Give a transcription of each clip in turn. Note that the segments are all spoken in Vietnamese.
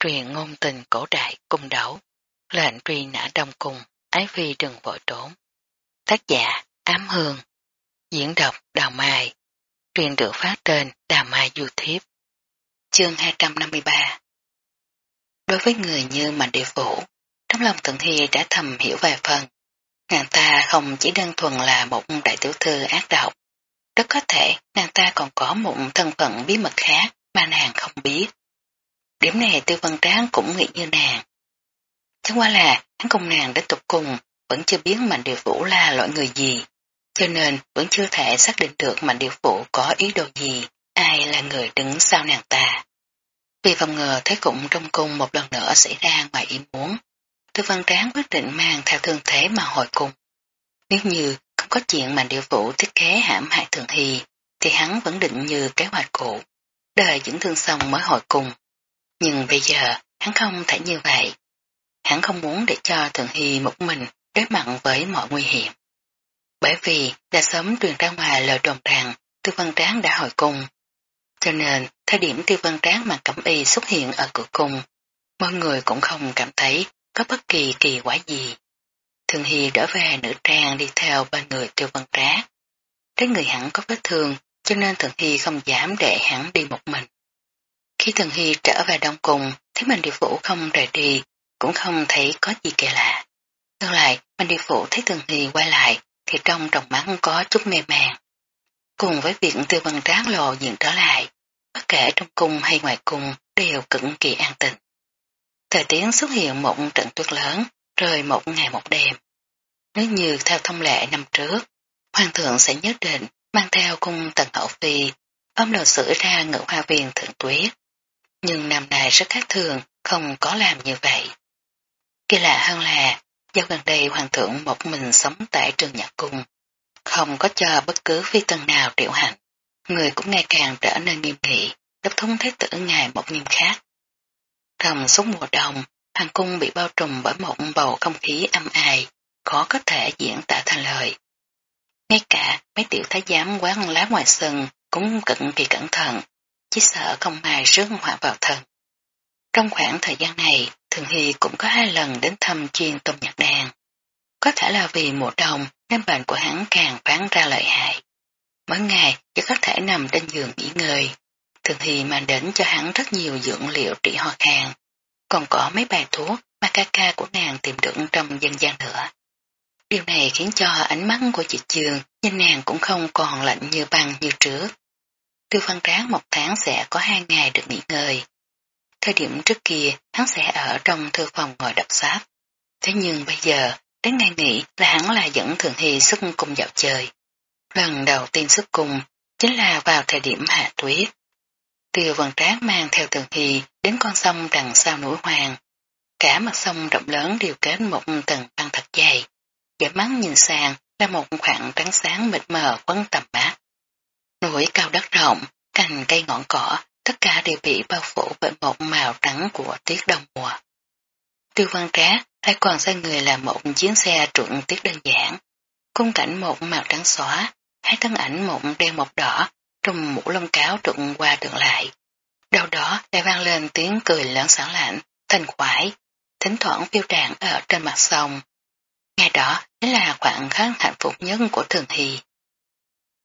truyền ngôn tình cổ đại cung đấu, lệnh truy nã đông cung, ái phi đừng vội trốn. Tác giả Ám Hương, diễn đọc Đào Mai, truyền được phát trên Đào Mai YouTube. Chương 253 Đối với người như Mạnh Địa Vũ, trong lòng Thượng Hy đã thầm hiểu vài phần. Nàng ta không chỉ đơn thuần là một đại tiểu thư ác độc, rất có thể nàng ta còn có một thân phận bí mật khác mà nàng không biết. Điểm này tư văn tráng cũng nghĩ như nàng. Chẳng qua là hắn cùng nàng đến tục cùng vẫn chưa biết Mạnh Điều Vũ là loại người gì, cho nên vẫn chưa thể xác định được Mạnh Điều Vũ có ý đồ gì, ai là người đứng sau nàng ta. Vì phòng ngờ thế cũng trong cung một lần nữa xảy ra ngoài ý muốn, Tư Văn Tráng quyết định mang theo thương thế mà hồi cung. Nếu như không có chuyện Mạnh Điều Vũ thiết kế hãm hại Thường Hy, thì hắn vẫn định như kế hoạch cũ, đợi dưỡng thương xong mới hồi cung. Nhưng bây giờ, hắn không thể như vậy. Hắn không muốn để cho Thượng Hy một mình đối mặt với mọi nguy hiểm. Bởi vì đã sớm truyền ra ngoài lời đồn rằng Tiêu Văn Tráng đã hồi cung. Cho nên, thời điểm Tiêu Văn Tráng mặc cẩm y xuất hiện ở cửa cung, mọi người cũng không cảm thấy có bất kỳ kỳ quả gì. Thường Hy đỡ về nữ trang đi theo bên người Tiêu Văn Tráng. Trái người hắn có vết thương, cho nên Thường Hy không dám để hắn đi một mình. Khi Thường Hy trở về đông cùng, thấy Mạnh địa phủ không rời đi, cũng không thấy có gì kỳ lạ. Ngược lại, Mạnh địa phủ thấy Thường Hy quay lại, thì trong trọng mắt có chút mê màng. Cùng với việc tư văn tráng lộ diện trở lại, bất kể trong cung hay ngoài cung đều cực kỳ an tịnh. Thời tiết xuất hiện một trận tuyết lớn, rơi một ngày một đêm. Nếu như theo thông lệ năm trước, hoàng thượng sẽ nhất định mang theo cung tần hậu phi, ôm đầu sữa ra ngự hoa viên thượng tuyết, nhưng năm nay rất khác thường, không có làm như vậy. Kỳ lạ hơn là, do gần đây hoàng thượng một mình sống tại trường nhạc cung, không có cho bất cứ phi tân nào triệu hành, người cũng ngày càng trở nên nghiêm nghị, đốc thống thế tử ngài một nghiêm khác. Trong suốt mùa đông, hoàng cung bị bao trùm bởi một bầu không khí âm ai, khó có thể diễn tả thành lời. Ngay cả mấy tiểu thái giám quán lá ngoài sân cũng cực kỳ cẩn thận, chỉ sợ không ai rước họa vào thân. Trong khoảng thời gian này, Thường Hy cũng có hai lần đến thăm chuyên tôm nhạc đàn. Có thể là vì mùa đông nên bệnh của hắn càng phán ra lợi hại. Mỗi ngày chỉ có thể nằm trên giường nghỉ ngơi. Thường Hy mang đến cho hắn rất nhiều dưỡng liệu trị ho khan. Còn có mấy bài thuốc mà ca ca của nàng tìm được trong dân gian nữa. Điều này khiến cho ánh mắt của chị Trường nhìn nàng cũng không còn lạnh như băng như trước. Tiêu văn tráng một tháng sẽ có hai ngày được nghỉ ngơi. Thời điểm trước kia, hắn sẽ ở trong thư phòng ngồi đọc sách. Thế nhưng bây giờ, đến ngày nghỉ là hắn là dẫn Thường Hy xuất cùng dạo chơi. Lần đầu tiên xuất cùng chính là vào thời điểm hạ tuyết. Tiêu văn tráng mang theo Thường Hy đến con sông đằng sau núi hoàng. Cả mặt sông rộng lớn đều kết một tầng băng thật dày. Giả mắt nhìn sang là một khoảng trắng sáng mịt mờ quấn tầm mắt. Núi cao đất rộng, cành cây ngọn cỏ, tất cả đều bị bao phủ bởi một màu trắng của tiết đông mùa. Tiêu văn trá lại còn sai người làm một chuyến xe trượng tiết đơn giản. Cung cảnh một màu trắng xóa, hai thân ảnh một đen một đỏ, trùng mũ lông cáo trụng qua đường lại. Đầu đó lại vang lên tiếng cười lớn sáng lạnh, thành khoái, thỉnh thoảng phiêu tràn ở trên mặt sông. Ngày đó chính là khoảng khắc hạnh phúc nhất của Thường Hy.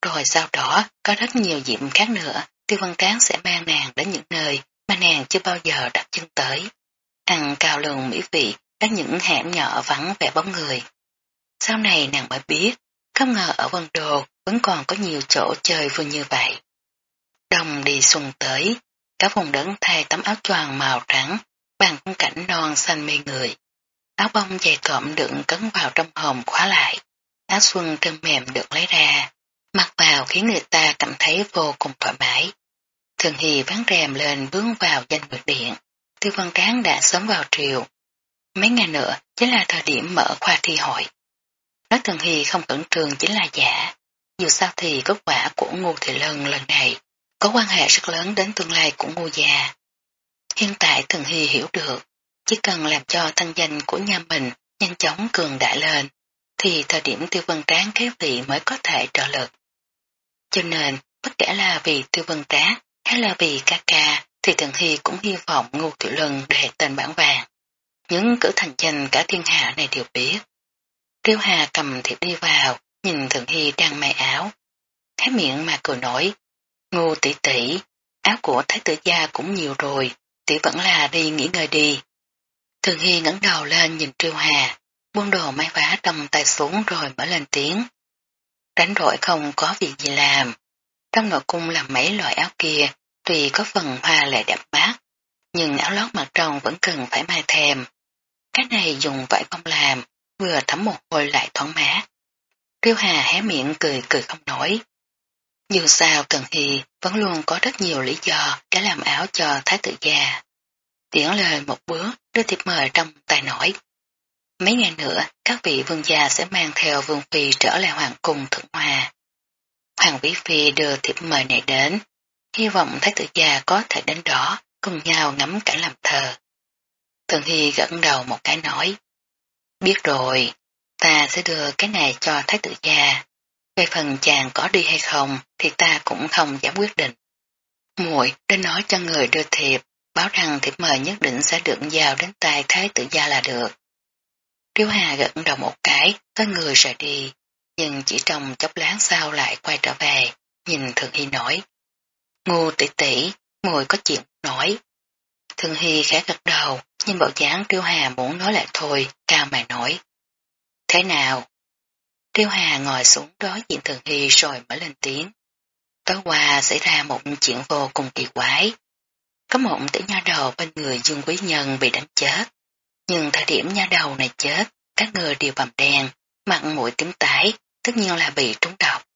Rồi sau đó có rất nhiều dịp khác nữa, tiêu văn Tán sẽ mang nàng đến những nơi mà nàng chưa bao giờ đặt chân tới. Ăn cao lường mỹ vị các những hẻm nhỏ vắng vẻ bóng người. Sau này nàng mới biết, không ngờ ở Vân Đồ vẫn còn có nhiều chỗ chơi vui như vậy. Đồng đi xuân tới, cả vùng đấng thay tấm áo choàng màu trắng, bằng khung cảnh non xanh mê người. Áo bông dày cộm đựng cấn vào trong hòm khóa lại, áo xuân trơn mềm được lấy ra, Mặc vào khiến người ta cảm thấy vô cùng thoải mái. Thường Hì ván rèm lên bước vào danh nguyệt điện. Tiêu văn tráng đã sớm vào triều. Mấy ngày nữa chính là thời điểm mở khoa thi hội. Nói Thường Hì không cẩn trường chính là giả. Dù sao thì kết quả của Ngô Thị Lân lần này có quan hệ rất lớn đến tương lai của Ngô Gia. Hiện tại Thường Hì hiểu được, chỉ cần làm cho thân danh của nhà mình nhanh chóng cường đại lên, thì thời điểm tiêu vân tráng kế vị mới có thể trợ lực. Cho nên, bất kể là vì tư vân tá hay là vì ca ca thì Thường Hy cũng hy vọng Ngô Tiểu Lân đề tên bản vàng. Những cử thành danh cả thiên hạ này đều biết. Triêu Hà cầm thiệp đi vào, nhìn Thường Hy đang may áo. Hé miệng mà cười nổi. Ngô tỷ tỷ, áo của Thái tử gia cũng nhiều rồi, tỷ vẫn là đi nghỉ ngơi đi. Thường Hy ngẩng đầu lên nhìn Triêu Hà, buông đồ may vá trong tay xuống rồi mở lên tiếng. Rảnh rỗi không có việc gì làm. Trong nội cung làm mấy loại áo kia, tuy có phần hoa lệ đẹp mắt, nhưng áo lót mặt trong vẫn cần phải mai thèm. Cái này dùng vải không làm, vừa thấm một hồi lại thoáng mát. Tiêu Hà hé miệng cười cười không nổi. Dù sao Cần Hy vẫn luôn có rất nhiều lý do để làm áo cho Thái tử già. Tiễn lời một bước đưa thiệp mời trong tay nổi. Mấy ngày nữa, các vị vương gia sẽ mang theo vương phi trở lại hoàng cung thượng hòa. Hoàng quý phi đưa thiệp mời này đến, hy vọng thái tử gia có thể đến đó, cùng nhau ngắm cảnh làm thờ. Thường Hy gật đầu một cái nói, biết rồi, ta sẽ đưa cái này cho thái tử gia. Về phần chàng có đi hay không thì ta cũng không dám quyết định. muội đến nói cho người đưa thiệp, báo rằng thiệp mời nhất định sẽ được giao đến tay thái tử gia là được. Tiêu Hà gật đầu một cái, có người rời đi, nhưng chỉ trong chốc láng sau lại quay trở về, nhìn Thường Hy nói. Ngu tỷ tỷ, ngồi có chuyện nói. Thường Hy khẽ gật đầu, nhưng bộ dáng Tiêu Hà muốn nói lại thôi, cao mày nói. Thế nào? Tiêu Hà ngồi xuống đó diện Thường Hy rồi mở lên tiếng. Tối qua xảy ra một chuyện vô cùng kỳ quái. Có một tỷ nha đầu bên người Dương Quý Nhân bị đánh chết. Nhưng thời điểm nha đầu này chết, các người đều bầm đen, mặt mũi tím tái, tất nhiên là bị trúng độc.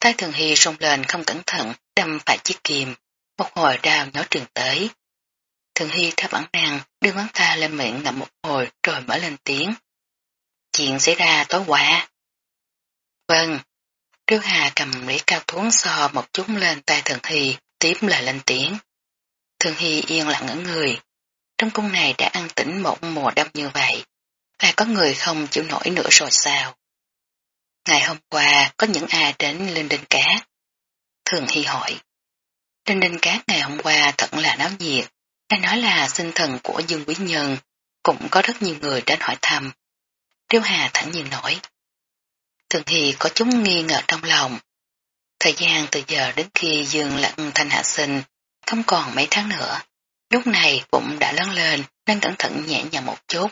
Thái thường hy rung lên không cẩn thận, đâm phải chiếc kìm, một hồi đau nhỏ trường tới. Thường hy theo bản năng đưa ngón ta lên miệng ngậm một hồi rồi mở lên tiếng. Chuyện xảy ra tối qua. Vâng. Trương Hà cầm lấy cao thuốc so một chút lên tay thường hy, tiếp lời lên tiếng. Thường hy yên lặng ở người, trong cung này đã ăn tĩnh một mùa đông như vậy, lại có người không chịu nổi nữa rồi sao? Ngày hôm qua có những ai đến Linh Đinh Cát? Thường Hy hỏi. Linh Đinh Cát ngày hôm qua thật là náo nhiệt, hay nói là sinh thần của Dương Quý Nhân, cũng có rất nhiều người đến hỏi thăm. Triêu Hà thẳng nhiên nói. Thường Hy có chút nghi ngờ trong lòng. Thời gian từ giờ đến khi Dương Lặng Thanh Hạ sinh, không còn mấy tháng nữa. Lúc này bụng đã lớn lên nên cẩn thận nhẹ nhàng một chút,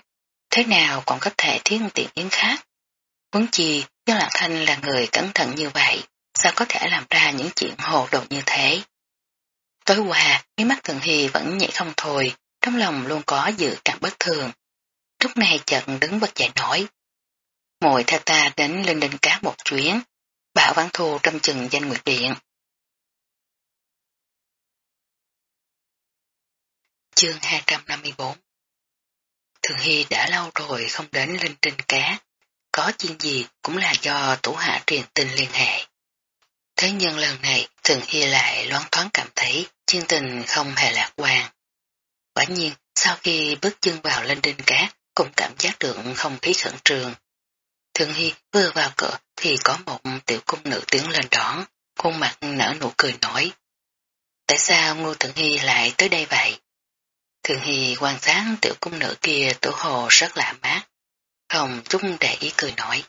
thế nào còn có thể thiên tiện yến khác. Huấn chi, Dương Lạc Thanh là người cẩn thận như vậy, sao có thể làm ra những chuyện hồ đồ như thế. Tối qua, mí mắt Thường Hy vẫn nhảy không thôi, trong lòng luôn có dự cảm bất thường. Lúc này chợt đứng bật dậy nổi. Mồi theo ta đến lên đình cát một chuyến, bảo văn thu trong chừng danh nguyệt điện, Chương 254 Thường Hy đã lâu rồi không đến linh trình cá, có chuyện gì cũng là do tủ hạ truyền tình liên hệ. Thế nhưng lần này Thường Hy lại loáng thoáng cảm thấy chương tình không hề lạc quan. Quả nhiên, sau khi bước chân vào Linh đinh Cá, cũng cảm giác được không khí khẩn trường. Thường Hy vừa vào cửa thì có một tiểu cung nữ tiến lên đón, khuôn mặt nở nụ cười nổi. Tại sao Ngô Thượng Hy lại tới đây vậy? Thường Hy quan sát tiểu cung nữ kia tử hồ rất lạ mát, không chút để ý cười nổi.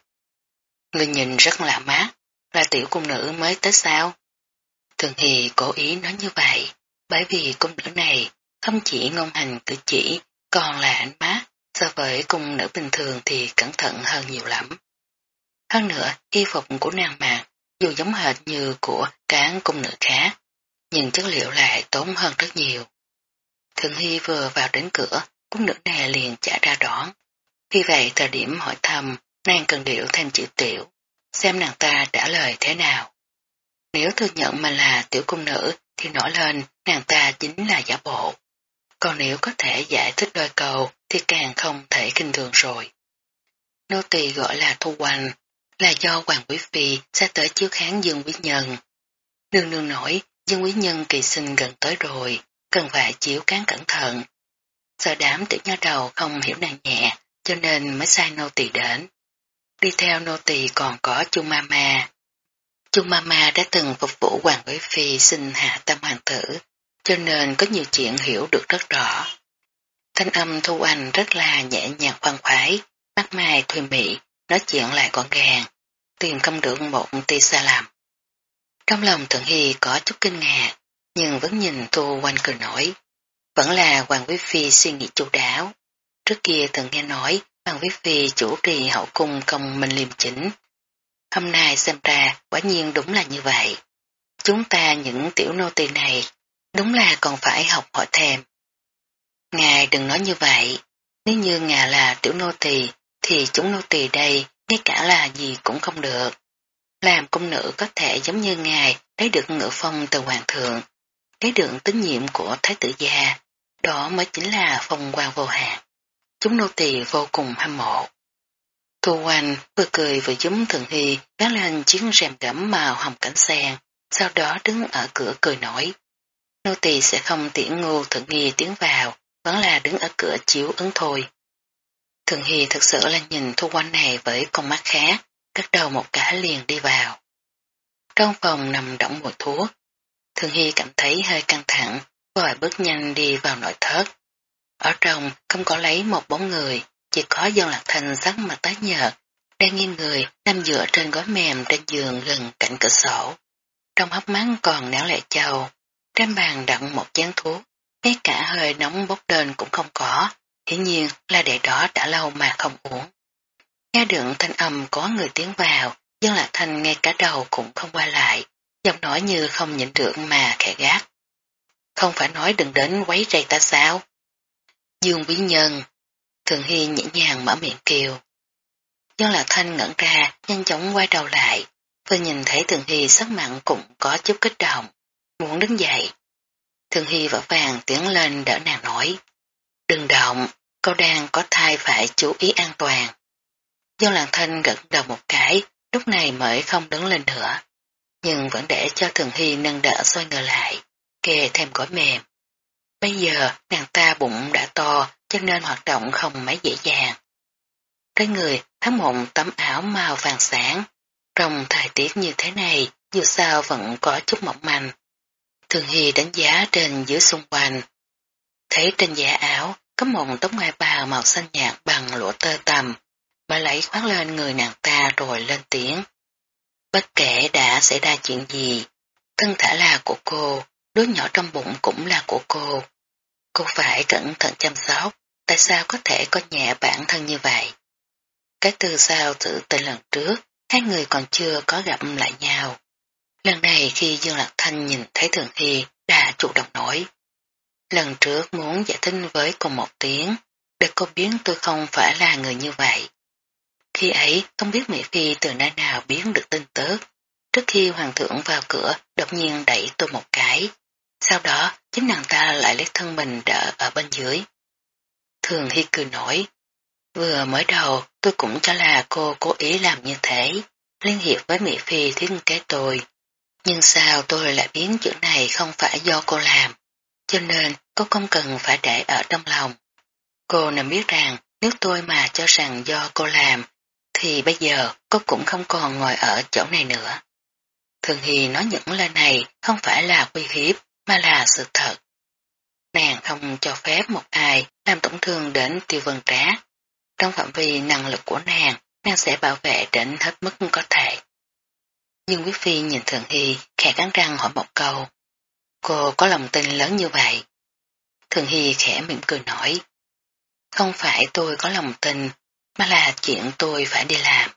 Người nhìn rất lạ mát, là tiểu cung nữ mới tới sao? Thường Hy cố ý nói như vậy, bởi vì cung nữ này không chỉ ngôn hành cử chỉ, còn là ánh mát, so với cung nữ bình thường thì cẩn thận hơn nhiều lắm. Hơn nữa, y phục của nàng mặc dù giống hệt như của các cung nữ khác, nhưng chất liệu lại tốn hơn rất nhiều. Thường Hy vừa vào đến cửa, cung nữ này liền trả ra đón. Vì vậy thời điểm hỏi thăm, nàng cần điệu thêm chữ tiểu, xem nàng ta trả lời thế nào. Nếu thừa nhận mình là tiểu cung nữ thì nổi lên nàng ta chính là giả bộ. Còn nếu có thể giải thích đôi cầu thì càng không thể kinh thường rồi. Nô tỳ gọi là Thu Hoành, là do Hoàng Quý Phi sẽ tới chiếu kháng Dương Quý Nhân. Nương nương nổi, Dương Quý Nhân kỳ sinh gần tới rồi, cần phải chiếu cán cẩn thận. Sợ đám tiểu nha đầu không hiểu nàng nhẹ, cho nên mới sai nô tỳ đến. Đi theo nô tỳ còn có chu Mama. Chu Mama đã từng phục vụ Hoàng Quý Phi sinh hạ tâm hoàng tử, cho nên có nhiều chuyện hiểu được rất rõ. Thanh âm Thu Anh rất là nhẹ nhàng khoan khoái, mắt mai thùy mị, nói chuyện lại gọn gàng, tìm không được một tia xa làm. Trong lòng Thượng Hy có chút kinh ngạc, nhưng vẫn nhìn Tô Oanh cười nổi. Vẫn là Hoàng Quý Phi suy nghĩ chu đáo. Trước kia từng nghe nói Hoàng Quý Phi chủ trì hậu cung công minh liêm chỉnh Hôm nay xem ra quả nhiên đúng là như vậy. Chúng ta những tiểu nô tỳ này đúng là còn phải học hỏi thêm. Ngài đừng nói như vậy, nếu như ngài là tiểu nô tỳ thì chúng nô tỳ đây ngay cả là gì cũng không được. Làm công nữ có thể giống như ngài lấy được ngựa phong từ hoàng thượng, lấy được tín nhiệm của thái tử gia, đó mới chính là phong quan vô hạn. Chúng nô tỳ vô cùng hâm mộ. Thu Hoành vừa cười vừa giống Thường Hy gắn lên chiếc rèm gẫm màu hồng cảnh sen, sau đó đứng ở cửa cười nổi. Nô tỳ sẽ không tiễn ngô Thượng Nghi tiến vào, vẫn là đứng ở cửa chiếu ứng thôi. Thường Hy thực sự là nhìn Thu Hoành này với con mắt khác, cất đầu một cả liền đi vào. Trong phòng nằm đọng mùi thuốc, Thường Hy cảm thấy hơi căng thẳng, vội bước nhanh đi vào nội thất. Ở trong không có lấy một bóng người, chỉ có dân lạc thành sắc mặt tái nhợt, đang nghiêng người nằm dựa trên gói mềm trên giường gần cạnh cửa sổ. Trong hốc mắt còn néo lệ châu, trên bàn đặt một chén thuốc, ngay cả hơi nóng bốc lên cũng không có, hiển nhiên là để đó đã lâu mà không uống. Nghe được thanh âm có người tiến vào, dân lạc thanh ngay cả đầu cũng không qua lại, giọng nói như không nhịn được mà khẽ gác. Không phải nói đừng đến quấy rầy ta sao? Dương bí nhân, thường hy nhẹ nhàng mở miệng kêu. Dân lạc thanh ngẩn ra, nhanh chóng quay đầu lại, vừa nhìn thấy thường hy sắc mặn cũng có chút kích động, muốn đứng dậy. Thường hy vỡ vàng tiến lên đỡ nàng nói. Đừng động, cô đang có thai phải chú ý an toàn. Dân lạc thanh gật đầu một cái, lúc này mới không đứng lên nữa. Nhưng vẫn để cho Thường Hy nâng đỡ xoay ngờ lại, kề thêm gói mềm. Bây giờ nàng ta bụng đã to cho nên hoạt động không mấy dễ dàng. Trên người thấm một tấm áo màu vàng sáng, trong thời tiết như thế này dù sao vẫn có chút mỏng manh. Thường Hy đánh giá trên dưới xung quanh. Thấy trên giả áo có một tấm ngoài bào màu xanh nhạt bằng lụa tơ tầm, bà lấy khoác lên người nàng ta rồi lên tiếng. Bất kể đã xảy ra chuyện gì, thân thể là của cô, đứa nhỏ trong bụng cũng là của cô. Cô phải cẩn thận chăm sóc, tại sao có thể có nhẹ bản thân như vậy? Cái từ sao tự tình lần trước, hai người còn chưa có gặp lại nhau. Lần này khi Dương Lạc Thanh nhìn thấy Thường Hy đã chủ động nói. Lần trước muốn giải thích với cô một tiếng, để cô biết tôi không phải là người như vậy. Khi ấy không biết Mỹ Phi từ nơi nào biến được tin tức. Trước khi hoàng thượng vào cửa đột nhiên đẩy tôi một cái. Sau đó chính nàng ta lại lấy thân mình đỡ ở bên dưới. Thường Hy cười nổi. Vừa mới đầu tôi cũng cho là cô cố ý làm như thế, liên hiệp với Mỹ Phi thiết kế tôi. Nhưng sao tôi lại biến chuyện này không phải do cô làm, cho nên cô không cần phải để ở trong lòng. Cô nên biết rằng nếu tôi mà cho rằng do cô làm thì bây giờ cô cũng không còn ngồi ở chỗ này nữa. Thường Hy nói những lời này không phải là uy hiếp mà là sự thật. Nàng không cho phép một ai làm tổn thương đến tiêu vân trá. Trong phạm vi năng lực của nàng, nàng sẽ bảo vệ đến hết mức có thể. Nhưng quý phi nhìn Thường Hy khẽ cắn răng hỏi một câu. Cô có lòng tin lớn như vậy. Thường Hy khẽ mỉm cười nổi. Không phải tôi có lòng tin mà là chuyện tôi phải đi làm.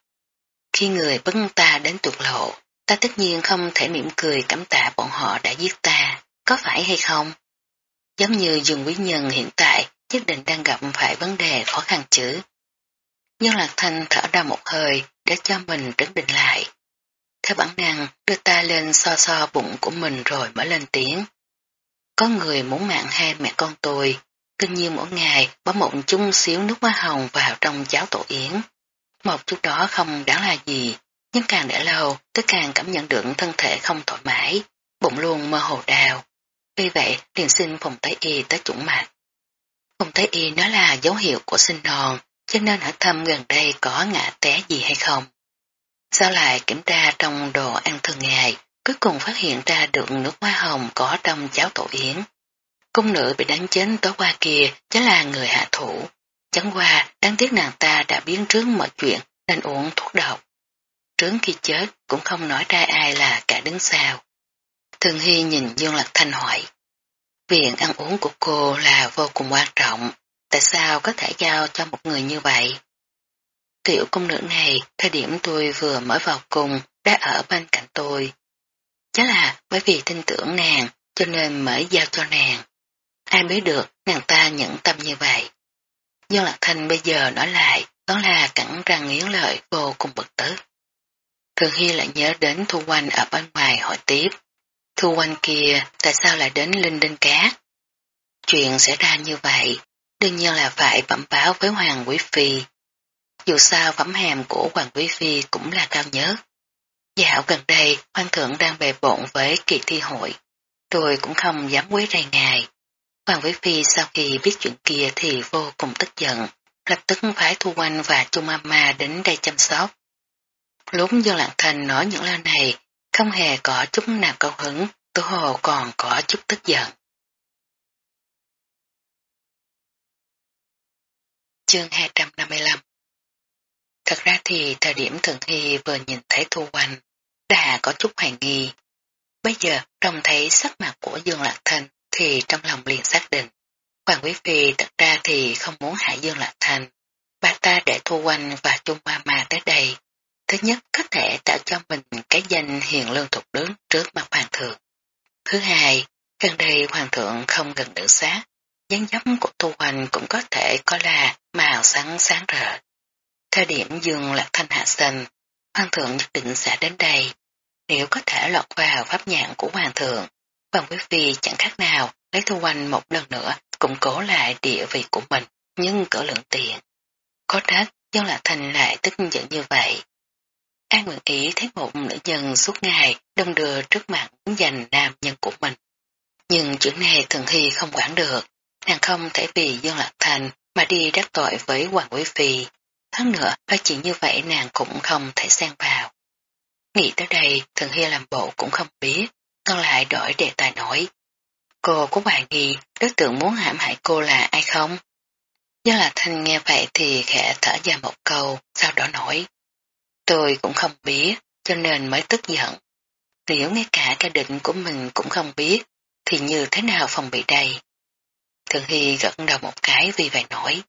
Khi người bấn ta đến tuột lộ, ta tất nhiên không thể mỉm cười cảm tạ bọn họ đã giết ta, có phải hay không? Giống như dùng quý nhân hiện tại nhất định đang gặp phải vấn đề khó khăn chứ. Nhưng Lạc Thanh thở ra một hơi để cho mình trấn định lại. Theo bản năng đưa ta lên so so bụng của mình rồi mới lên tiếng. Có người muốn mạng hai mẹ con tôi, kinh như mỗi ngày bỏ một chung xíu nước hoa hồng vào trong cháo tổ yến. Một chút đó không đáng là gì, nhưng càng để lâu tôi càng cảm nhận được thân thể không thoải mái, bụng luôn mơ hồ đau. Vì vậy liền xin phòng tái y tới chủng mạch. Phòng tái y nó là dấu hiệu của sinh non, cho nên hỏi thăm gần đây có ngã té gì hay không. Sau lại kiểm tra trong đồ ăn thường ngày, cuối cùng phát hiện ra được nước hoa hồng có trong cháo tổ yến, cung nữ bị đánh chết tối qua kia chính là người hạ thủ. Chẳng qua đáng tiếc nàng ta đã biến trước mọi chuyện nên uống thuốc độc. Trướng khi chết cũng không nói ra ai là cả đứng sau. Thường Hy nhìn Dương Lạc Thanh hỏi. Viện ăn uống của cô là vô cùng quan trọng, tại sao có thể giao cho một người như vậy? Tiểu công nữ này, thời điểm tôi vừa mới vào cùng, đã ở bên cạnh tôi. Chắc là bởi vì tin tưởng nàng, cho nên mới giao cho nàng. Ai biết được nàng ta nhẫn tâm như vậy. Dương Lạc Thanh bây giờ nói lại, đó là cẳng răng nghiến lợi vô cùng bực tức. Thường Hy lại nhớ đến Thu Quanh ở bên ngoài hỏi tiếp. Thu Quanh kia tại sao lại đến Linh Đinh Cát? Chuyện xảy ra như vậy, đương nhiên là phải bẩm báo với Hoàng Quý Phi. Dù sao phẩm hàm của Hoàng Quý Phi cũng là cao nhất. Dạo gần đây, Hoàng thượng đang bề bộn với kỳ thi hội. Tôi cũng không dám quấy rầy ngài. Hoàng Quý Phi sau khi biết chuyện kia thì vô cùng tức giận, lập tức phái Thu Quanh và Chu Mama đến đây chăm sóc. Lúc Do Lạng Thành nói những lời này, không hề có chút nào cao hứng, Tô Hồ còn có chút tức giận. Chương 255 Thật ra thì thời điểm thượng Hy vừa nhìn thấy Thu Quanh, đã có chút hoài nghi. Bây giờ trông thấy sắc mặt của Dương Lạc Thanh thì trong lòng liền xác định. Hoàng Quý Phi thật ra thì không muốn hại Dương Lạc thành Bà ta để Thu Quanh và Trung Hoa Ma tới đây. Thứ nhất có thể tạo cho mình cái danh hiền lương thục đứng trước mặt Hoàng thượng. Thứ hai, gần đây Hoàng thượng không gần nữ sát. dáng dấp của Thu Hoành cũng có thể có là màu sáng sáng rỡ. Thời điểm Dương Lạc Thanh hạ sinh, Hoàng thượng nhất định sẽ đến đây. Nếu có thể lọt vào pháp nhãn của Hoàng thượng, Bằng Quý Phi chẳng khác nào lấy thu quanh một lần nữa củng cố lại địa vị của mình, nhưng cỡ lượng tiền. Có trách, dân là thành lại tức giận như vậy. An nguyện ý thấy một nữ nhân suốt ngày đông đưa trước mặt giành nam nhân của mình. Nhưng chuyện này thường hy không quản được, nàng không thể vì dân lạc thành mà đi đắc tội với Hoàng Quý Phi. Hơn nữa, nói chuyện như vậy nàng cũng không thể xen vào. Nghĩ tới đây, thường hy làm bộ cũng không biết, con lại đổi đề tài nổi. Cô có hoài nghi đối tượng muốn hãm hại cô là ai không? Do là Thanh nghe vậy thì khẽ thở ra một câu, sau đó nổi. Tôi cũng không biết, cho nên mới tức giận. Nếu ngay cả gia đình của mình cũng không biết, thì như thế nào phòng bị đây? Thường Hy gật đầu một cái vì vậy nổi.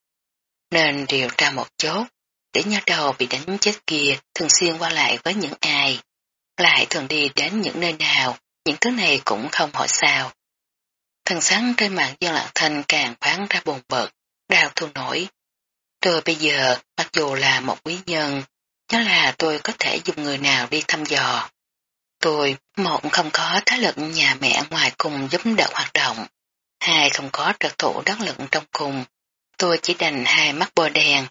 Nên điều tra một chốt, để nhớ đầu bị đánh chết kia thường xuyên qua lại với những ai. Lại thường đi đến những nơi nào, những thứ này cũng không hỏi sao. Thần sáng trên mạng dân lạc thanh càng phán ra buồn bực, đau thu nổi. Tôi bây giờ, mặc dù là một quý nhân, nhớ là tôi có thể dùng người nào đi thăm dò. Tôi, một không có thái lực nhà mẹ ngoài cùng giúp đỡ hoạt động, hai không có trật thủ đắc lực trong cùng. Tôi chỉ đành hai mắt bò đèn.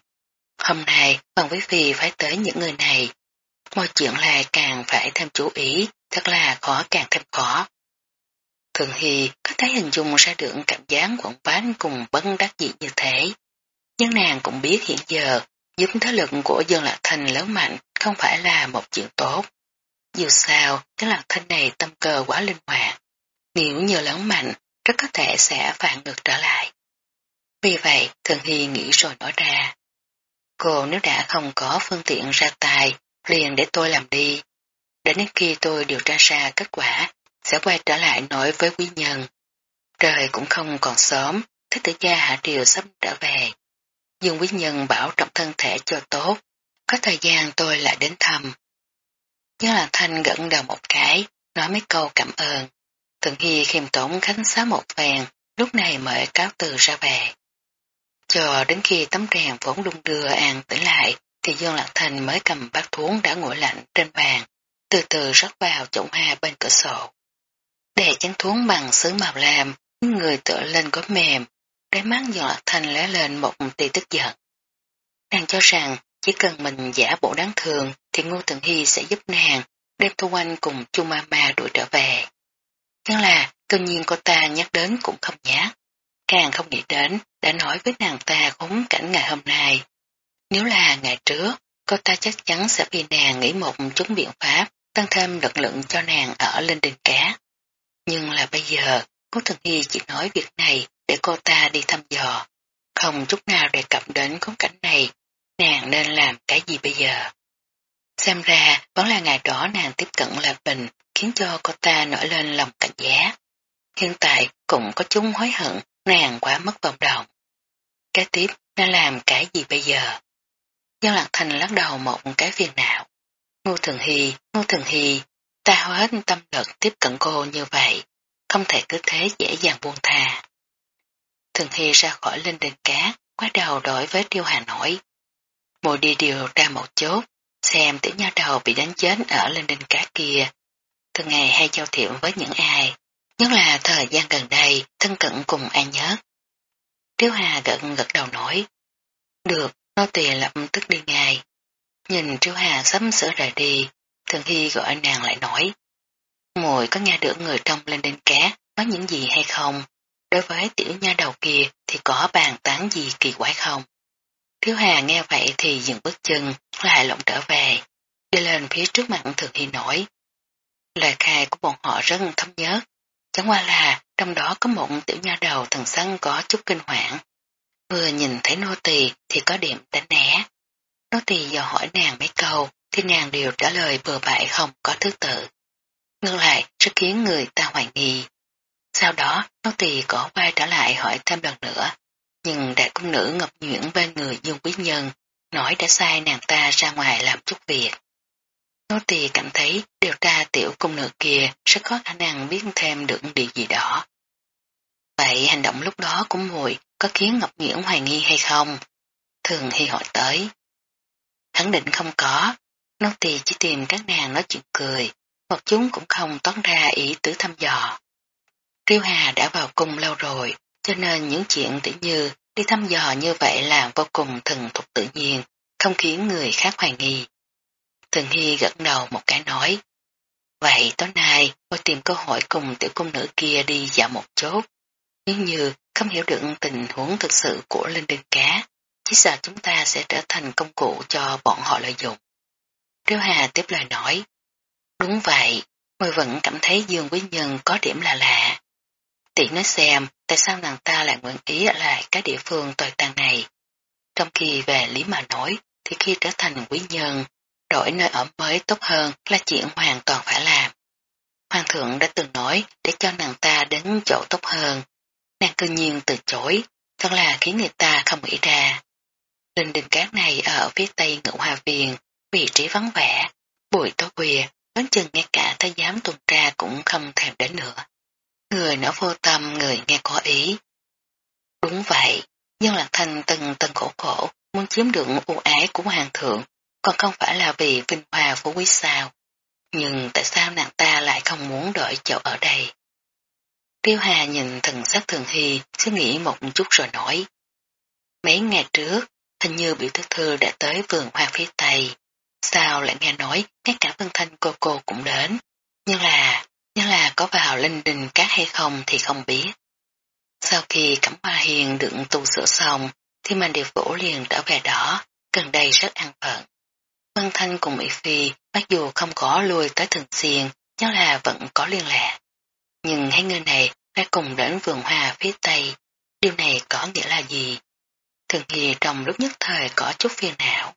Hôm nay, bằng quý phi phải tới những người này. Mọi chuyện lại càng phải thêm chú ý, thật là khó càng thêm khó. Thường Hy có thể hình dung ra được cảm giác quảng bán cùng bấn đắc dị như thế. Nhưng nàng cũng biết hiện giờ giúp thế lực của dương lạc thanh lớn mạnh không phải là một chuyện tốt. Dù sao, cái lạc thanh này tâm cơ quá linh hoạt. Nếu như lớn mạnh, rất có thể sẽ phản ngược trở lại. Vì vậy, Thường Hy nghĩ rồi nói ra. Cô nếu đã không có phương tiện ra tài, liền để tôi làm đi. Đến khi tôi điều tra ra kết quả, sẽ quay trở lại nói với quý nhân. Trời cũng không còn sớm, thích tử gia hạ điều sắp trở về. Dương quý nhân bảo trọng thân thể cho tốt, có thời gian tôi lại đến thăm. Nhớ là Thanh gẫn đầu một cái, nói mấy câu cảm ơn. Thường Hy khiêm tốn khánh xá một vàng, lúc này mới cáo từ ra về. Cho đến khi tấm rèn vốn đung đưa an tỉnh lại, thì Dương Lạc Thành mới cầm bát thuốc đã nguội lạnh trên bàn, từ từ rót vào chậu hoa bên cửa sổ. Để chén thuốc bằng sứ màu lam, người tựa lên gối mềm, đáy mắt dọn Lạc Thành lé lên một tia tức giận. Nàng cho rằng chỉ cần mình giả bộ đáng thường thì Ngô thượng Hy sẽ giúp nàng đem Thu Anh cùng Chu Ma Ma đuổi trở về. Nhưng là tự nhiên cô ta nhắc đến cũng không nhát. Càng không nghĩ đến đã nói với nàng ta khốn cảnh ngày hôm nay. Nếu là ngày trước, cô ta chắc chắn sẽ vì nàng nghĩ một chút biện pháp tăng thêm lực lượng cho nàng ở lên đỉnh cá. Nhưng là bây giờ, Cố Thần Hy chỉ nói việc này để cô ta đi thăm dò, không chút nào đề cập đến khốn cảnh này, nàng nên làm cái gì bây giờ. Xem ra vẫn là ngày đó nàng tiếp cận là Bình khiến cho cô ta nổi lên lòng cảnh giác. Hiện tại cũng có chúng hối hận nàng quá mất vòng đồng. Cái tiếp nên làm cái gì bây giờ? Dân Lạc Thành lắc đầu một cái phiền não. Ngô Thường Hy, Ngô Thường Hy, ta hết tâm lực tiếp cận cô như vậy, không thể cứ thế dễ dàng buông thà. Thường Hy ra khỏi lên đình cá, quay đầu đổi với Tiêu Hà nổi. Mùi đi điều ra một chốt, xem tiểu nha đầu bị đánh chết ở lên đình cá kia. Thường ngày hay giao thiệp với những ai, nhất là thời gian gần đây thân cận cùng ai nhất. Tiêu Hà gật gật đầu nói. Được, nô Tùy lập tức đi ngay. Nhìn Triêu Hà sắp sửa rời đi, Thường Hy gọi nàng lại nói. Mùi có nghe được người trong lên đến cá nói những gì hay không? Đối với tiểu nha đầu kia thì có bàn tán gì kỳ quái không? Thiếu Hà nghe vậy thì dừng bước chân, lại lộng trở về, đi lên phía trước mặt Thường Hy nói. Lời khai của bọn họ rất thấm nhớ, chẳng qua là trong đó có một tiểu nha đầu thần sân có chút kinh hoảng. Vừa nhìn thấy nô tỳ thì có điểm đánh né. Nô tỳ dò hỏi nàng mấy câu, thì nàng đều trả lời bừa bãi không có thứ tự. Ngược lại sẽ khiến người ta hoài nghi. Sau đó, nô tỳ có vai trở lại hỏi thêm lần nữa. Nhưng đại cung nữ ngập nhuyễn bên người dương quý nhân, nói đã sai nàng ta ra ngoài làm chút việc. Nô tỳ cảm thấy điều tra tiểu cung nữ kia sẽ có khả năng biết thêm được điều gì đó. Vậy hành động lúc đó của mùi có khiến Ngọc Nguyễn hoài nghi hay không? Thường hy hỏi tới. Khẳng định không có, nô tỳ chỉ tìm các nàng nói chuyện cười, một chúng cũng không toán ra ý tứ thăm dò. Triêu Hà đã vào cung lâu rồi, cho nên những chuyện tỉ như đi thăm dò như vậy là vô cùng thần thục tự nhiên, không khiến người khác hoài nghi. Thường Hy gật đầu một cái nói, Vậy tối nay tôi tìm cơ hội cùng tiểu cung nữ kia đi dạo một chút, Nếu như không hiểu được tình huống thực sự của linh đinh cá, chỉ sợ chúng ta sẽ trở thành công cụ cho bọn họ lợi dụng. Triêu Hà tiếp lời nói, Đúng vậy, Mười vẫn cảm thấy Dương Quý Nhân có điểm là lạ. Tỷ nói xem, tại sao nàng ta lại nguyện ý ở lại cái địa phương tồi tàn này. Trong khi về lý mà nói, thì khi trở thành quý nhân, đổi nơi ở mới tốt hơn là chuyện hoàn toàn phải làm. Hoàng thượng đã từng nói để cho nàng ta đến chỗ tốt hơn. Nàng cư nhiên từ chối, thật là khiến người ta không nghĩ ra. Linh đình cát này ở phía tây ngự hòa viện, vị trí vắng vẻ, buổi tối khuya, đoán chừng ngay cả thái giám tuần tra cũng không thèm đến nữa. Người nó vô tâm, người nghe có ý. Đúng vậy, nhưng Lạc Thanh từng từng khổ khổ, muốn chiếm được ưu ái của hoàng thượng, còn không phải là vì vinh hoa phú quý sao. Nhưng tại sao nàng ta lại không muốn đổi chỗ ở đây? Tiêu Hà nhìn thần sắc thường hy, suy nghĩ một chút rồi nói. Mấy ngày trước, hình như biểu thư thư đã tới vườn hoa phía Tây. Sao lại nghe nói ngay cả Vân Thanh cô cô cũng đến. Nhưng là, nhưng là có vào linh đình cát hay không thì không biết. Sau khi Cẩm Hoa Hiền được tu sửa xong, thì Mạnh Điệp Vũ liền trở về đó, gần đây rất an phận. Vân Thanh cùng Mỹ Phi, mặc dù không có lui tới thường xuyên, nhưng là vẫn có liên lạc. Nhưng hai người này đã cùng đến vườn hoa phía Tây, điều này có nghĩa là gì? Thường Hy trong lúc nhất thời có chút phiền não.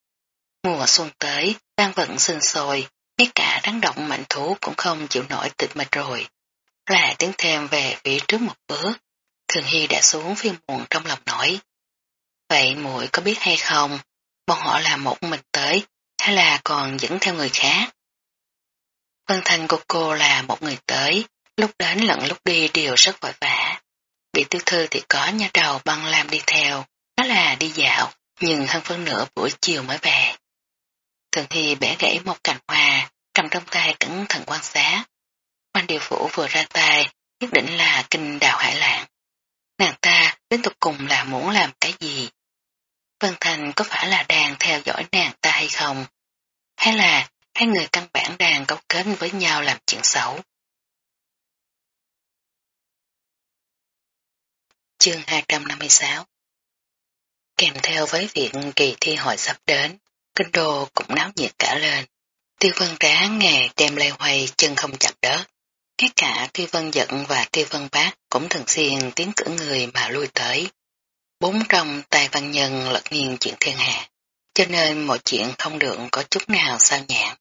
Mùa xuân tới, đang vẫn sinh sôi, ngay cả rắn động mạnh thú cũng không chịu nổi tịch mệt rồi. Lại tiến thêm về phía trước một bước, Thường Hy đã xuống phiên muộn trong lòng nổi. Vậy muội có biết hay không, bọn họ là một mình tới, hay là còn dẫn theo người khác? Vân Thanh của cô là một người tới, lúc đến lẫn lúc đi đều rất vội vã. Bị tiêu thư thì có nhà đầu băng làm đi theo, đó là đi dạo, nhưng hơn phân nửa buổi chiều mới về. Thường Hy bẻ gãy một cành hoa, cầm trong tay cẩn thận quan sát. Quan điều phủ vừa ra tay, nhất định là kinh đào hải lạng. Nàng ta đến tục cùng là muốn làm cái gì? Vân Thành có phải là đang theo dõi nàng ta hay không? Hay là hai người căn bản đang cấu kết với nhau làm chuyện xấu? Chương 256 Kèm theo với việc kỳ thi hội sắp đến, kinh đô cũng náo nhiệt cả lên. Tiêu vân trá ngày đem lê hoay chân không chạm đất. Các cả Tiêu Vân giận và Tiêu Vân Bác cũng thường xuyên tiến cử người mà lui tới. Bốn trong tài văn nhân lật nghiêng chuyện thiên hạ, cho nên mọi chuyện không được có chút nào sao nhãn.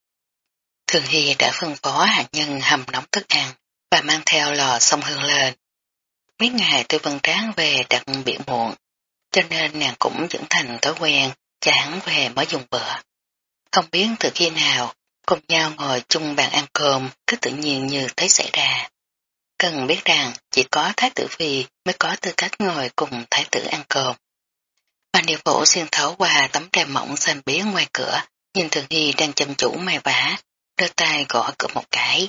Thường Hy đã phân phó hạt nhân hầm nóng thức ăn và mang theo lò sông hương lên. Mấy ngày Tiêu Vân Tráng về đặt biển muộn, cho nên nàng cũng dẫn thành thói quen chẳng về mới dùng bữa. Không biết từ khi nào cùng nhau ngồi chung bàn ăn cơm cứ tự nhiên như thấy xảy ra. Cần biết rằng chỉ có Thái tử Phi mới có tư cách ngồi cùng Thái tử ăn cơm. Bàn điều vũ xuyên thấu qua tấm rèm mỏng xanh biếc ngoài cửa, nhìn Thường Hy đang chăm chủ mày vả, đưa tay gõ cửa một cái.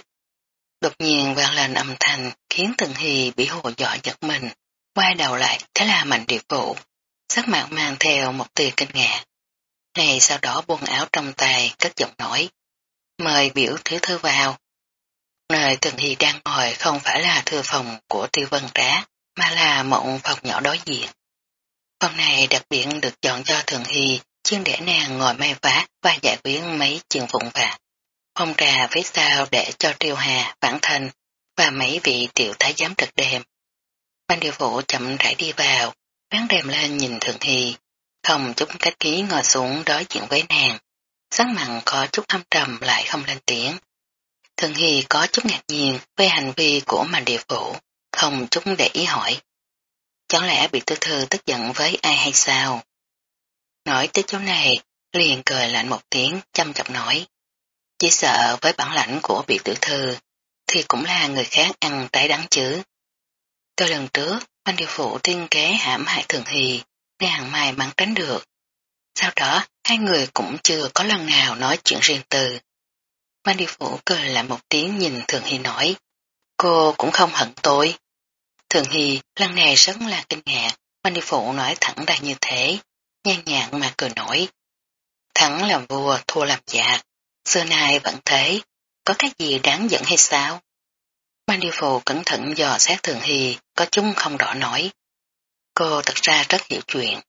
Đột nhiên vang lên âm thanh khiến Thường Hy bị hồ dọa giật mình, quay đầu lại thế là mạnh điều vũ, sắc mặt mang theo một tia kinh ngạc. Này sau đó buông áo trong tay, cất giọng nói. Mời biểu thiếu thư vào. Nơi Thường Hy đang ngồi không phải là thư phòng của tiêu vân trá, mà là một phòng nhỏ đối diện. Phòng này đặc biệt được chọn cho Thường Hy, chuyên để nàng ngồi may vá và giải quyết mấy chuyện vụn vặt. Phòng trà phía sau để cho triều hà, Vãn Thành và mấy vị tiểu thái giám trực đêm. Ban điều vụ chậm rãi đi vào, bán đèm lên nhìn Thường Hy, không chút cách ký ngồi xuống đối diện với nàng. Sắc mặn có chút âm trầm lại không lên tiếng. Thường Hy có chút ngạc nhiên về hành vi của mạnh địa phủ, không chút để ý hỏi. Chẳng lẽ bị tư thư tức giận với ai hay sao? Nói tới chỗ này, liền cười lạnh một tiếng, chăm chọc nói. Chỉ sợ với bản lãnh của bị tử thư, thì cũng là người khác ăn trái đắng chứ. Tôi lần trước, anh điều phụ tiên kế hãm hại thường hì, nàng mày mắn tránh được. Sau đó, hai người cũng chưa có lần nào nói chuyện riêng từ Ban điều phụ cười lại một tiếng nhìn Thường Hy nói, cô cũng không hận tôi. Thường Hy lần này rất là kinh ngạc, Ban điều phụ nói thẳng ra như thế, nhan nhạc mà cười nổi. Thắng làm vua, thua làm giặc, xưa nay vẫn thế, có cái gì đáng giận hay sao? Ban điều phụ cẩn thận dò xét Thường Hy, có chung không rõ nói. Cô thật ra rất hiểu chuyện.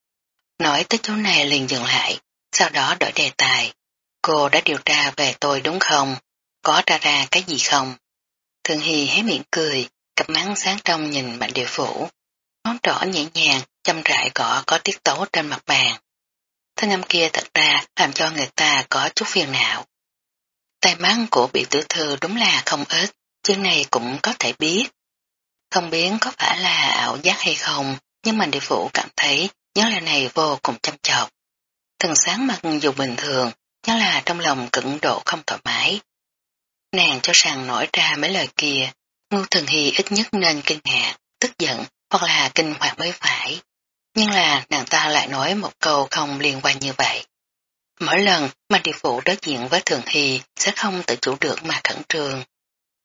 Nói tới chỗ này liền dừng lại, sau đó đổi đề tài. Cô đã điều tra về tôi đúng không? Có ra ra cái gì không? Thường Hy hé miệng cười, cặp mắt sáng trong nhìn mạnh địa phủ. Ngón trỏ nhẹ nhàng, châm rại cỏ có tiết tấu trên mặt bàn. Thanh âm kia thật ra làm cho người ta có chút phiền não. Tay mắt của bị tử thư đúng là không ít, chương này cũng có thể biết. Không biết có phải là ảo giác hay không, nhưng mà địa phủ cảm thấy nhớ lời này vô cùng chăm chọc. Thần sáng mặc dù bình thường, nhớ là trong lòng cẩn độ không thoải mái. Nàng cho rằng nói ra mấy lời kia, ngưu thần hy ít nhất nên kinh ngạc, tức giận hoặc là kinh hoàng mới phải. Nhưng là nàng ta lại nói một câu không liên quan như vậy. Mỗi lần mà địa phủ đối diện với thường hy sẽ không tự chủ được mà khẩn trương.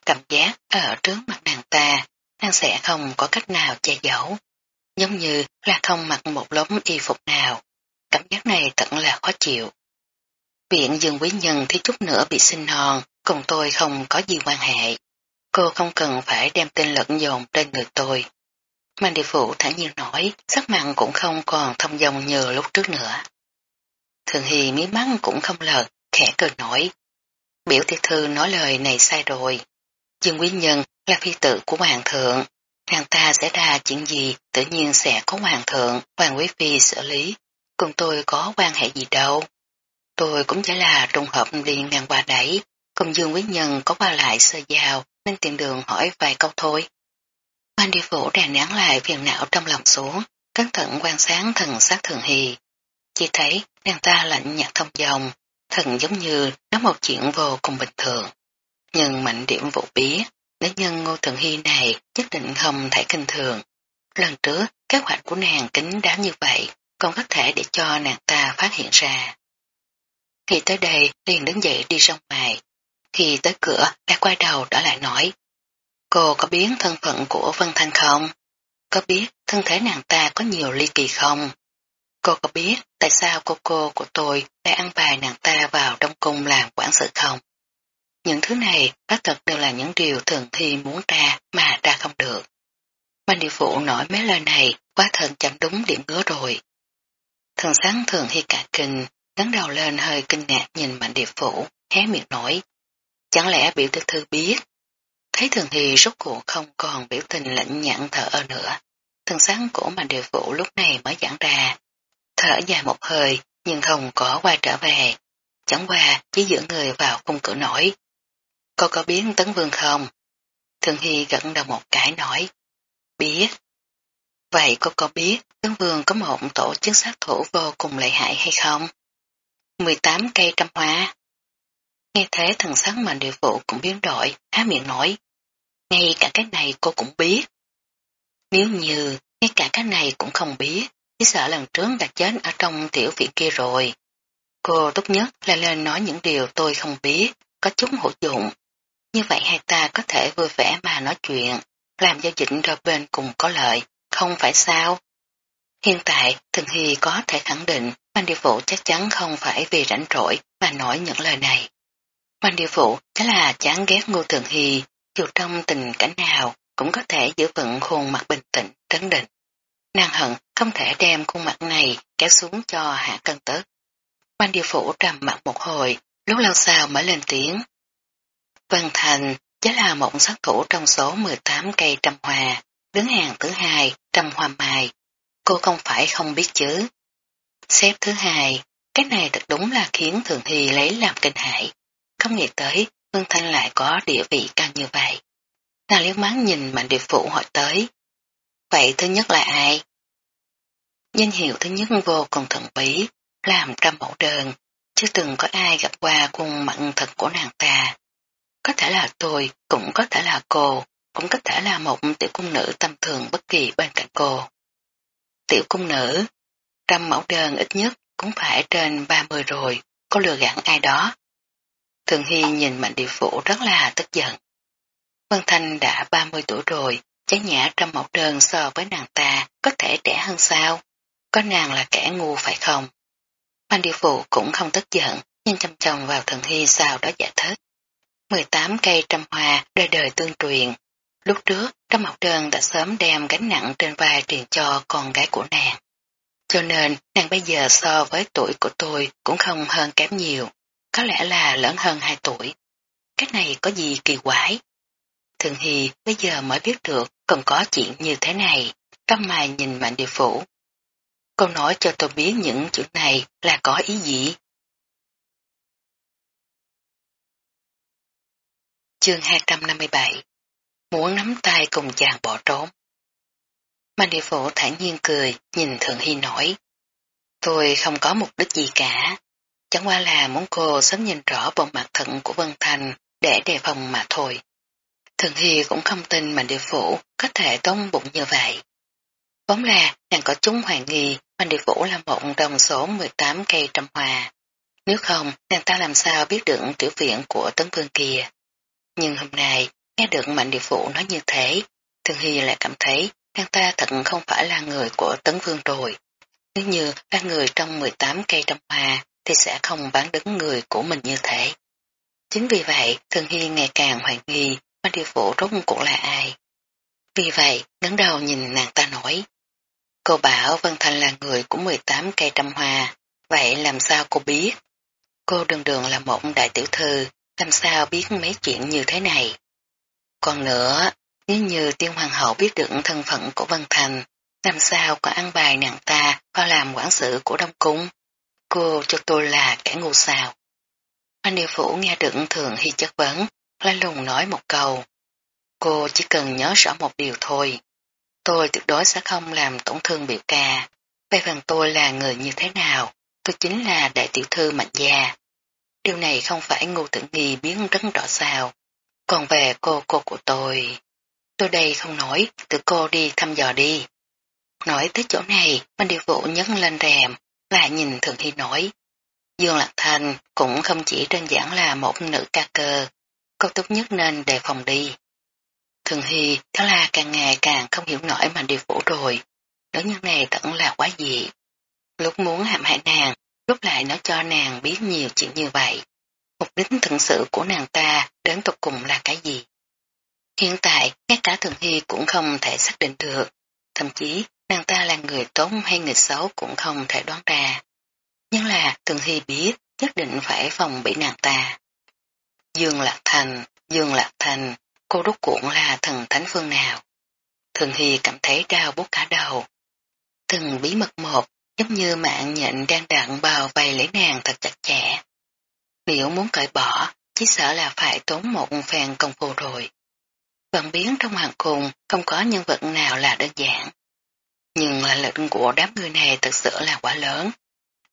Cảm giác ở trước mặt nàng ta, nàng sẽ không có cách nào che giấu giống như là không mặc một lốm y phục nào. Cảm giác này thật là khó chịu. Viện dương quý nhân thì chút nữa bị sinh hòn, cùng tôi không có gì quan hệ. Cô không cần phải đem tên lẫn dồn trên người tôi. Mang địa phụ thả nhiên nói, sắc mặn cũng không còn thông dòng như lúc trước nữa. Thường Hy mí mắt cũng không lợt, khẽ cười nổi. Biểu thiệt thư nói lời này sai rồi. Dương quý nhân là phi tử của hoàng thượng, Nàng ta sẽ ra chuyện gì tự nhiên sẽ có hoàng thượng, hoàng quý phi xử lý, cùng tôi có quan hệ gì đâu. Tôi cũng chỉ là trùng hợp đi ngang qua đấy, cùng dương quý nhân có qua lại sơ giao nên tiện đường hỏi vài câu thôi. Quan đi phủ đè nén lại phiền não trong lòng xuống, cẩn thận quan sáng thần sát thường hì. Chỉ thấy nàng ta lạnh nhạt thông dòng, thần giống như nói một chuyện vô cùng bình thường. Nhưng mạnh điểm vụ biết, Nữ nhân Ngô Thần Hy này nhất định không thể kinh thường. Lần trước, kế hoạch của nàng kính đáo như vậy, còn có thể để cho nàng ta phát hiện ra. Khi tới đây, liền đứng dậy đi ra ngoài. Khi tới cửa, đã quay đầu đã lại nói. Cô có biết thân phận của Vân Thanh không? Có biết thân thể nàng ta có nhiều ly kỳ không? Cô có biết tại sao cô cô của tôi đã ăn bài nàng ta vào trong cung làm quản sự không? Những thứ này bác thật đều là những điều thường thi muốn ra mà ra không được. Ban địa phụ nói mấy lời này quá thần chậm đúng điểm ngứa rồi. Thần sáng thường hy cả kinh, ngắn đầu lên hơi kinh ngạc nhìn mạnh địa phụ hé miệng nổi. Chẳng lẽ biểu tư thư biết? Thấy thường thì rốt cuộc không còn biểu tình lạnh nhặn thở ơ nữa. thần sáng của mạnh điều phụ lúc này mới giãn ra. Thở dài một hơi nhưng không có qua trở về. Chẳng qua chỉ giữ người vào khung cửa nổi. Cô có biết Tấn Vương không? Thường Hy gật đầu một cái nói. Biết. Vậy cô có biết Tấn Vương có một tổ chức sát thủ vô cùng lợi hại hay không? 18 cây trăm hoa. Nghe thế thần sắc mà điều vụ cũng biến đổi, há miệng nói. Ngay cả cái này cô cũng biết. Nếu như ngay cả cái này cũng không biết, chỉ sợ lần trước đã chết ở trong tiểu viện kia rồi. Cô tốt nhất là lên nói những điều tôi không biết, có chút hữu dụng. Như vậy hai ta có thể vui vẻ mà nói chuyện, làm giao dịch đôi bên cùng có lợi, không phải sao? Hiện tại, Thường Hy có thể khẳng định Mạnh Địa Phụ chắc chắn không phải vì rảnh rỗi mà nói những lời này. Mạnh Địa Phụ chắc là chán ghét Ngô Thường Hy, dù trong tình cảnh nào cũng có thể giữ vững khuôn mặt bình tĩnh, trấn định. Nàng hận không thể đem khuôn mặt này kéo xuống cho hạ cân tức. Mạnh Địa Phụ trầm mặt một hồi, lúc lâu sau mới lên tiếng. Văn Thành chính là một sát thủ trong số 18 cây trăm hoa, đứng hàng thứ hai trăm hoa mai. Cô không phải không biết chứ. Xếp thứ hai, cái này thật đúng là khiến Thường Hy lấy làm kinh hại. Không nghĩ tới, Vương Thanh lại có địa vị cao như vậy. Nàng liếc mắt nhìn mạnh địa phụ hỏi tới. Vậy thứ nhất là ai? Danh hiệu thứ nhất vô cùng thần bí, làm trăm mẫu đơn, chưa từng có ai gặp qua khuôn mặn thật của nàng ta. Có thể là tôi, cũng có thể là cô, cũng có thể là một tiểu cung nữ tâm thường bất kỳ bên cạnh cô. Tiểu cung nữ, trăm mẫu đơn ít nhất cũng phải trên 30 rồi, có lừa gạt ai đó. Thường Hy nhìn mạnh địa phủ rất là tức giận. Vân Thanh đã 30 tuổi rồi, trái nhã trăm mẫu đơn so với nàng ta có thể trẻ hơn sao? Có nàng là kẻ ngu phải không? Mạnh địa vũ cũng không tức giận, nhưng chăm chồng vào Thường Hy sau đó giải thích. 18 cây trăm hoa đời đời tương truyền. Lúc trước, Trâm Mộc Đơn đã sớm đem gánh nặng trên vai truyền cho con gái của nàng. Cho nên, nàng bây giờ so với tuổi của tôi cũng không hơn kém nhiều, có lẽ là lớn hơn 2 tuổi. Cái này có gì kỳ quái? Thường Hy bây giờ mới biết được còn có chuyện như thế này, Trâm Mai nhìn mạnh địa phủ. Cô nói cho tôi biết những chuyện này là có ý gì? Chương 257 Muốn nắm tay cùng chàng bỏ trốn. Mạnh địa phủ thản nhiên cười, nhìn Thượng Hy nói. Tôi không có mục đích gì cả. Chẳng qua là muốn cô sớm nhìn rõ bộ mặt thận của Vân Thành để đề phòng mà thôi. Thượng Hy cũng không tin Mạnh địa phủ có thể tông bụng như vậy. Vốn là nàng có chúng hoài nghi Mạnh địa phủ là một đồng số 18 cây trăm hòa. Nếu không, nàng ta làm sao biết được tiểu viện của tấn vương kia. Nhưng hôm nay, nghe được Mạnh địa phủ nói như thế, Thường Hy lại cảm thấy nàng ta thật không phải là người của tấn vương rồi. Nếu như là người trong 18 cây trăm hoa thì sẽ không bán đứng người của mình như thế. Chính vì vậy, Thường Hy ngày càng hoài nghi Mạnh địa phủ rốt cuộc là ai. Vì vậy, ngấn đầu nhìn nàng ta nói. Cô bảo Vân Thành là người của 18 cây trăm hoa, vậy làm sao cô biết? Cô đường đường là một đại tiểu thư, làm sao biết mấy chuyện như thế này? Còn nữa, nếu như tiên hoàng hậu biết được thân phận của Vân Thành, làm sao có ăn bài nàng ta vào làm quản sự của Đông Cung? Cô cho tôi là kẻ ngu sao. Anh điều phủ nghe được thường hy chất vấn, la lùng nói một câu. Cô chỉ cần nhớ rõ một điều thôi. Tôi tuyệt đối sẽ không làm tổn thương biểu ca. Về phần tôi là người như thế nào, tôi chính là đại tiểu thư mạnh gia. Điều này không phải ngô tử nghi biến rất rõ sao. Còn về cô cô của tôi, tôi đây không nói, tự cô đi thăm dò đi. Nói tới chỗ này, Minh Điều Vũ nhấn lên rèm, và nhìn Thường Hy nói. Dương Lạc Thành cũng không chỉ đơn giản là một nữ ca cơ, cô tốt nhất nên đề phòng đi. Thường Hy thế là càng ngày càng không hiểu nổi minh Điều Vũ rồi, nữ nhân này thật là quá dị. Lúc muốn hãm hại nàng, lúc lại nói cho nàng biết nhiều chuyện như vậy. Mục đích thực sự của nàng ta đến tục cùng là cái gì? Hiện tại, ngay cả Thường Hy cũng không thể xác định được. Thậm chí, nàng ta là người tốt hay người xấu cũng không thể đoán ra. Nhưng là Thường Hy biết nhất định phải phòng bị nàng ta. Dương Lạc Thành, Dương Lạc Thành, cô rút cuộn là thần thánh phương nào. Thường Hy cảm thấy đau bút cả đầu. Từng bí mật một, giống như mạng nhện đang đặn bao vây lấy nàng thật chặt chẽ. Nếu muốn cởi bỏ, chỉ sợ là phải tốn một phen công phu rồi. Vận biến trong hoàng cung không có nhân vật nào là đơn giản. Nhưng là lệnh của đám người này thật sự là quá lớn.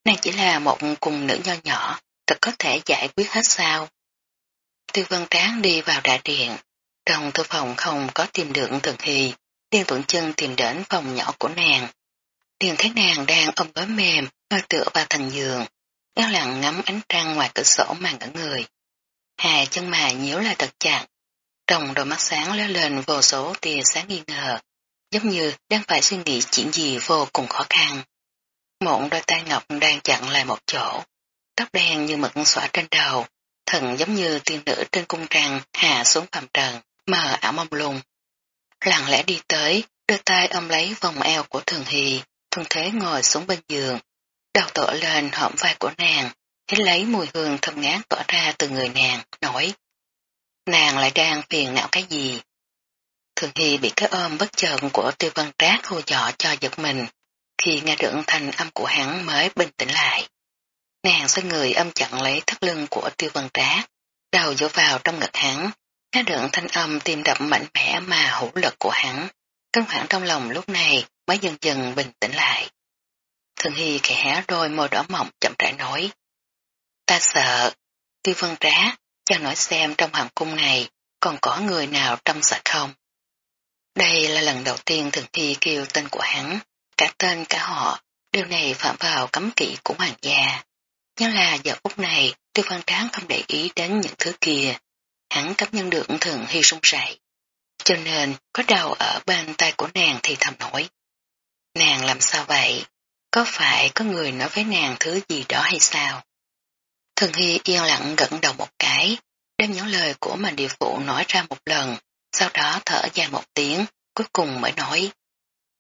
Nàng chỉ là một cung nữ nho nhỏ, thật có thể giải quyết hết sao. Tư vân tráng đi vào đại điện, trong thư phòng không có tìm được thường hy, liền tuận chân tìm đến phòng nhỏ của nàng. Liền thấy nàng đang ôm gối mềm, ngồi tựa vào thành giường, eo lặng ngắm ánh trăng ngoài cửa sổ màn cả người. Hai chân mày nhíu lại thật chặt, trong đôi mắt sáng lóe lên vô số tia sáng nghi ngờ, giống như đang phải suy nghĩ chuyện gì vô cùng khó khăn. Một đôi tay ngọc đang chặn lại một chỗ, tóc đen như mực xõa trên đầu, thần giống như tiên nữ trên cung trăng hạ xuống phàm trần, mờ ảo mông lung. Lặng lẽ đi tới, đưa tay ôm lấy vòng eo của Thường Hy, thuần thế ngồi xuống bên giường, đầu tựa lên hõm vai của nàng, hít lấy mùi hương thơm ngát tỏa ra từ người nàng, nói. Nàng lại đang phiền não cái gì? Thường Hy bị cái ôm bất chợt của tiêu văn trác hô dọ cho giật mình, khi nghe được thanh âm của hắn mới bình tĩnh lại. Nàng xoay người âm chặn lấy thắt lưng của tiêu văn trác, đầu dỗ vào trong ngực hắn, nghe được thanh âm tim đập mạnh mẽ mà hữu lực của hắn. Căng thẳng trong lòng lúc này mới dần dần bình tĩnh lại. Thường Hy khẽ hé đôi môi đỏ mọng chậm rãi nói. Ta sợ, tiêu vân trá, cho nói xem trong hoàng cung này còn có người nào trong sạch không. Đây là lần đầu tiên Thường Hy kêu tên của hắn, cả tên cả họ, điều này phạm vào cấm kỵ của hoàng gia. Nhưng là giờ phút này, tiêu văn tráng không để ý đến những thứ kia, hắn cảm nhận được Thường Hy sung sảy. Cho nên, có đầu ở bên tay của nàng thì thầm nổi. Nàng làm sao vậy? Có phải có người nói với nàng thứ gì đó hay sao? Thường Hy yên lặng gật đầu một cái, đem những lời của mình địa phụ nói ra một lần, sau đó thở dài một tiếng, cuối cùng mới nói.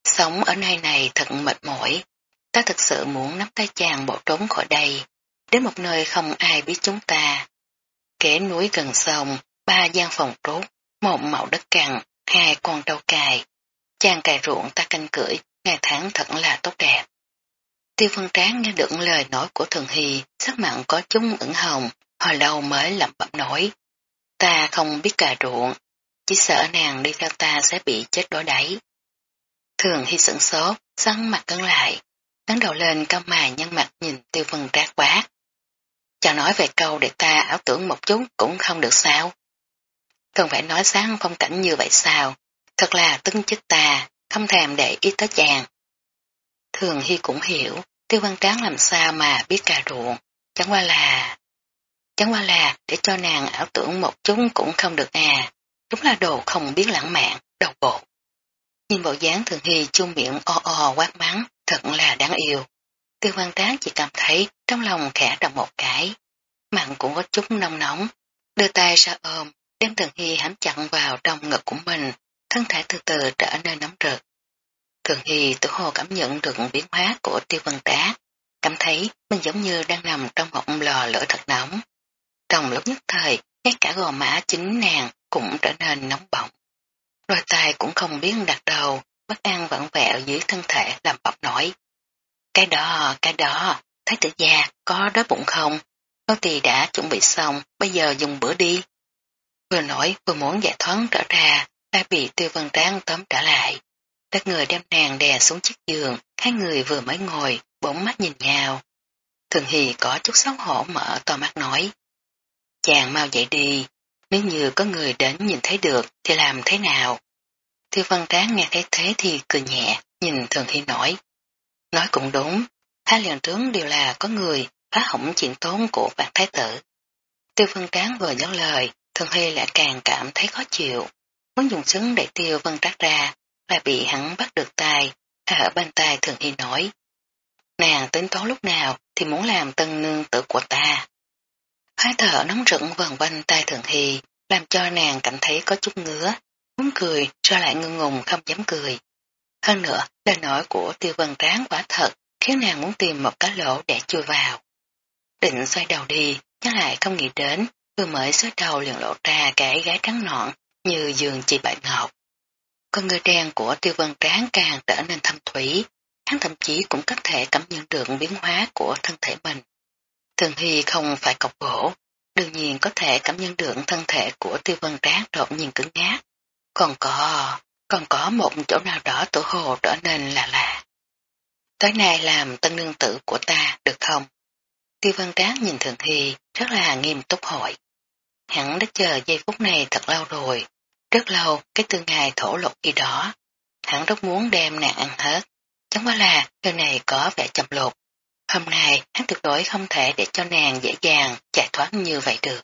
Sống ở nơi này thật mệt mỏi, ta thực sự muốn nắm tay chàng bỏ trốn khỏi đây, đến một nơi không ai biết chúng ta. Kẻ núi gần sông, ba gian phòng trốt, một màu đất cằn, hai con trâu cài. Chàng cài ruộng ta canh cưỡi, ngày tháng thật là tốt đẹp. Tiêu Văn Tráng nghe được lời nói của Thường Hy, sắc mặn có chúng ửng hồng, hồi lâu mới lẩm bẩm nói. Ta không biết cà ruộng, chỉ sợ nàng đi theo ta sẽ bị chết đói đáy. Thường Hy sửng sốt, sắn mặt cứng lại, ngắn đầu lên cao mài nhân mặt nhìn Tiêu Văn Tráng quát. Chàng nói về câu để ta ảo tưởng một chút cũng không được sao. Cần phải nói sáng phong cảnh như vậy sao, thật là tưng chức ta, không thèm để ý tới chàng. Thường Hy cũng hiểu, tiêu văn tráng làm sao mà biết cà ruộng, chẳng qua là... Chẳng qua là để cho nàng ảo tưởng một chút cũng không được à, đúng là đồ không biết lãng mạn, đầu bộ. Nhìn bộ dáng Thường Hy chung miệng o o quát mắng, thật là đáng yêu. Tiêu văn tráng chỉ cảm thấy trong lòng khẽ động một cái, mặn cũng có chút nóng nóng, đưa tay ra ôm, đem Thường Hy hãm chặn vào trong ngực của mình, thân thể từ từ trở nên nóng rực. Thường Hy tự hồ cảm nhận được biến hóa của tiêu vân tá, cảm thấy mình giống như đang nằm trong một lò lửa thật nóng. Trong lúc nhất thời, ngay cả gò má chính nàng cũng trở nên nóng bỏng. Đôi tay cũng không biết đặt đầu, bất an vặn vẹo dưới thân thể làm bọc nổi. Cái đó, cái đó, thái tử gia, có đói bụng không? Nô tỳ đã chuẩn bị xong, bây giờ dùng bữa đi. Vừa nổi vừa muốn giải thoát trở ra, đã bị tiêu vân tráng tóm trở lại. Các người đem nàng đè xuống chiếc giường, hai người vừa mới ngồi, bỗng mắt nhìn nhau. Thường Hì có chút xấu hổ mở to mắt nói. Chàng mau dậy đi, nếu như có người đến nhìn thấy được thì làm thế nào? Tiêu văn tráng nghe thấy thế thì cười nhẹ, nhìn Thường Hì nói. Nói cũng đúng, hai lần trước đều là có người phá hỏng chuyện tốn của vạn thái tử. Tiêu văn tráng vừa dứt lời, Thường Hy lại càng cảm thấy khó chịu, muốn dùng súng để tiêu vân trác ra, lại bị hắn bắt được tay, ở bên tay thường hy nói. Nàng tính toán lúc nào thì muốn làm tân nương tử của ta. Hơi thở nóng rửng vần quanh tay thường hy, làm cho nàng cảm thấy có chút ngứa, muốn cười cho lại ngưng ngùng không dám cười. Hơn nữa, lời nói của tiêu vân tráng quả thật, khiến nàng muốn tìm một cái lỗ để chui vào. Định xoay đầu đi, nhưng lại không nghĩ đến, vừa mới xoay đầu liền lộ ra cái gái trắng nọn, như giường chị bại ngọc. Con người đen của tiêu vân tráng càng trở nên thâm thủy, hắn thậm chí cũng có thể cảm nhận được biến hóa của thân thể mình. Thường Hy không phải cọc gỗ, đương nhiên có thể cảm nhận được thân thể của tiêu vân tráng đột nhiên cứng ngát. Còn có, còn có một chỗ nào đó tổ hồ trở nên là lạ. Tối nay làm tân nương tử của ta, được không? Tiêu vân tráng nhìn Thường Hy rất là nghiêm túc hỏi. Hắn đã chờ giây phút này thật lâu rồi, rất lâu cái tương hài thổ lộ gì đó. Hắn rất muốn đem nàng ăn hết, chẳng qua là người này có vẻ chậm lột. Hôm nay hắn tuyệt đối không thể để cho nàng dễ dàng chạy thoát như vậy được.